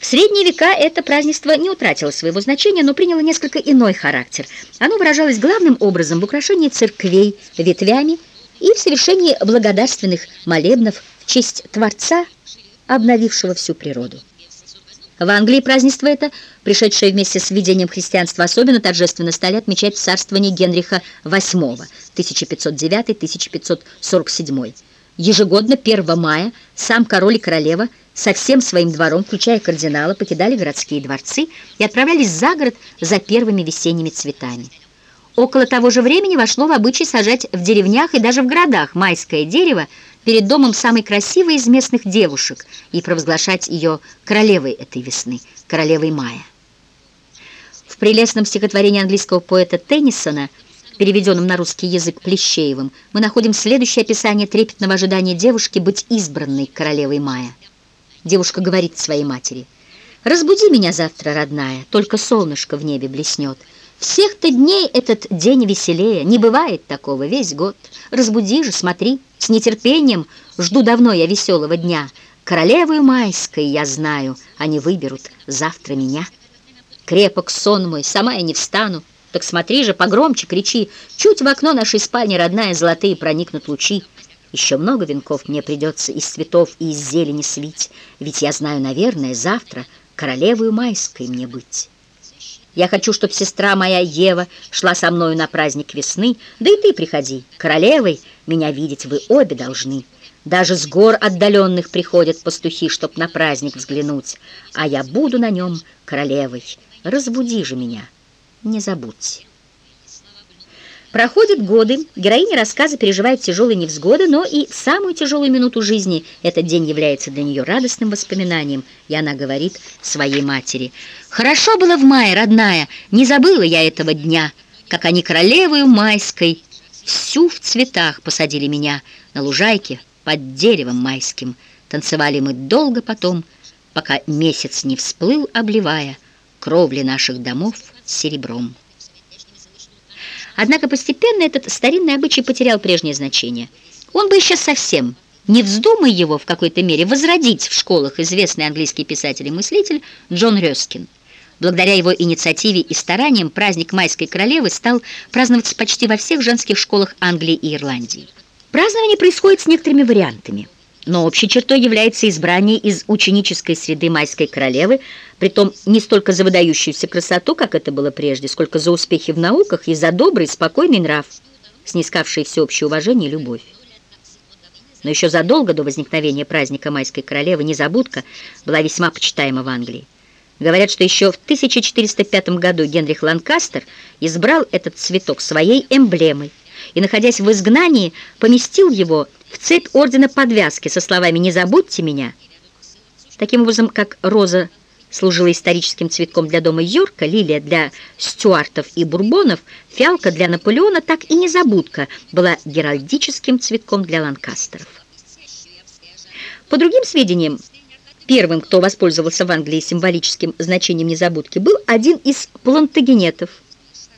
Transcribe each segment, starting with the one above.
В средние века это празднество не утратило своего значения, но приняло несколько иной характер. Оно выражалось главным образом в украшении церквей ветвями и в совершении благодарственных молебнов в честь Творца, обновившего всю природу. В Англии празднество это, пришедшее вместе с введением христианства, особенно торжественно стали отмечать в царствовании Генриха VIII 1509-1547. Ежегодно 1 мая сам король и королева со всем своим двором, включая кардинала, покидали городские дворцы и отправлялись за город за первыми весенними цветами. Около того же времени вошло в обычай сажать в деревнях и даже в городах майское дерево перед домом самой красивой из местных девушек и провозглашать ее королевой этой весны, королевой мая. В прелестном стихотворении английского поэта Теннисона – переведенном на русский язык Плещеевым, мы находим следующее описание трепетного ожидания девушки быть избранной королевой Мая. Девушка говорит своей матери, «Разбуди меня завтра, родная, только солнышко в небе блеснет. Всех-то дней этот день веселее, не бывает такого весь год. Разбуди же, смотри, с нетерпением жду давно я веселого дня. Королевою майской, я знаю, они выберут завтра меня. Крепок сон мой, сама я не встану, так смотри же, погромче кричи. Чуть в окно нашей спальни, родная, золотые проникнут лучи. Еще много венков мне придется из цветов и из зелени свить, ведь я знаю, наверное, завтра королевою майской мне быть. Я хочу, чтоб сестра моя Ева шла со мною на праздник весны, да и ты приходи. Королевой меня видеть вы обе должны. Даже с гор отдаленных приходят пастухи, чтоб на праздник взглянуть, а я буду на нем королевой. Разбуди же меня» не забудьте. Проходят годы, героиня рассказа переживает тяжелые невзгоды, но и в самую тяжелую минуту жизни этот день является для нее радостным воспоминанием, и она говорит своей матери, «Хорошо было в мае, родная, не забыла я этого дня, как они королевою майской всю в цветах посадили меня на лужайке под деревом майским. Танцевали мы долго потом, пока месяц не всплыл, обливая кровли наших домов серебром. Однако постепенно этот старинный обычай потерял прежнее значение. Он бы исчез совсем, не вздумай его в какой-то мере возродить в школах известный английский писатель и мыслитель Джон Рёскин. Благодаря его инициативе и стараниям праздник Майской королевы стал праздноваться почти во всех женских школах Англии и Ирландии. Празднование происходит с некоторыми вариантами – но общей чертой является избрание из ученической среды майской королевы, притом не столько за выдающуюся красоту, как это было прежде, сколько за успехи в науках и за добрый, спокойный нрав, снискавший всеобщее уважение и любовь. Но еще задолго до возникновения праздника майской королевы незабудка была весьма почитаема в Англии. Говорят, что еще в 1405 году Генрих Ланкастер избрал этот цветок своей эмблемой и, находясь в изгнании, поместил его в цепь ордена подвязки со словами «Не забудьте меня». Таким образом, как роза служила историческим цветком для дома Йорка, лилия для стюартов и бурбонов, фиалка для Наполеона, так и незабудка была геральдическим цветком для ланкастеров. По другим сведениям, первым, кто воспользовался в Англии символическим значением незабудки, был один из плантагенетов,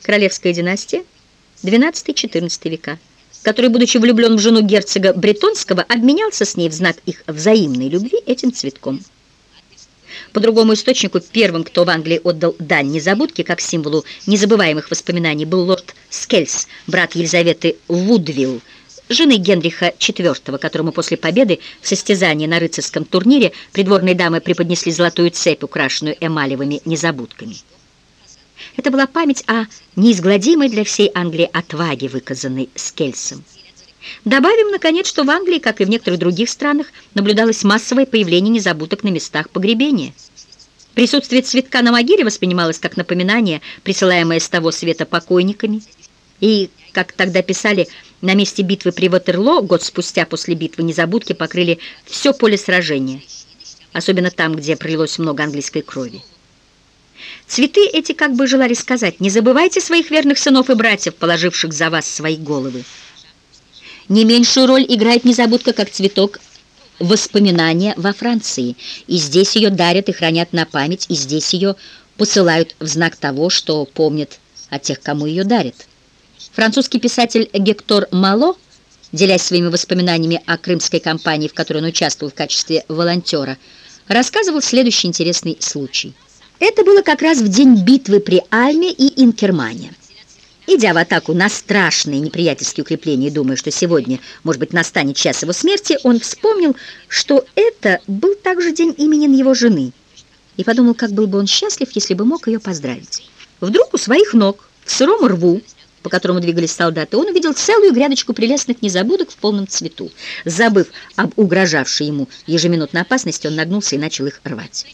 королевская династия, 12-14 века который, будучи влюблен в жену герцога Бретонского, обменялся с ней в знак их взаимной любви этим цветком. По другому источнику, первым, кто в Англии отдал дань незабудке, как символу незабываемых воспоминаний, был лорд Скельс, брат Елизаветы Вудвилл, жены Генриха IV, которому после победы в состязании на рыцарском турнире придворные дамы преподнесли золотую цепь, украшенную эмалевыми незабудками. Это была память о неизгладимой для всей Англии отваге, выказанной Скельсом. Добавим, наконец, что в Англии, как и в некоторых других странах, наблюдалось массовое появление незабудок на местах погребения. Присутствие цветка на могиле воспринималось как напоминание, присылаемое с того света покойниками. И, как тогда писали, на месте битвы при Ватерлоо год спустя после битвы незабудки покрыли все поле сражения, особенно там, где пролилось много английской крови. Цветы эти как бы желали сказать, не забывайте своих верных сынов и братьев, положивших за вас свои головы. Не меньшую роль играет незабудка как цветок воспоминания во Франции. И здесь ее дарят и хранят на память, и здесь ее посылают в знак того, что помнят о тех, кому ее дарят. Французский писатель Гектор Мало, делясь своими воспоминаниями о крымской кампании, в которой он участвовал в качестве волонтера, рассказывал следующий интересный случай. Это было как раз в день битвы при Альме и Инкермане. Идя в атаку на страшные неприятельские укрепления и думая, что сегодня, может быть, настанет час его смерти, он вспомнил, что это был также день именин его жены, и подумал, как был бы он счастлив, если бы мог ее поздравить. Вдруг у своих ног, в сыром рву, по которому двигались солдаты, он увидел целую грядочку прелестных незабудок в полном цвету. Забыв об угрожавшей ему ежеминутной опасности, он нагнулся и начал их рвать.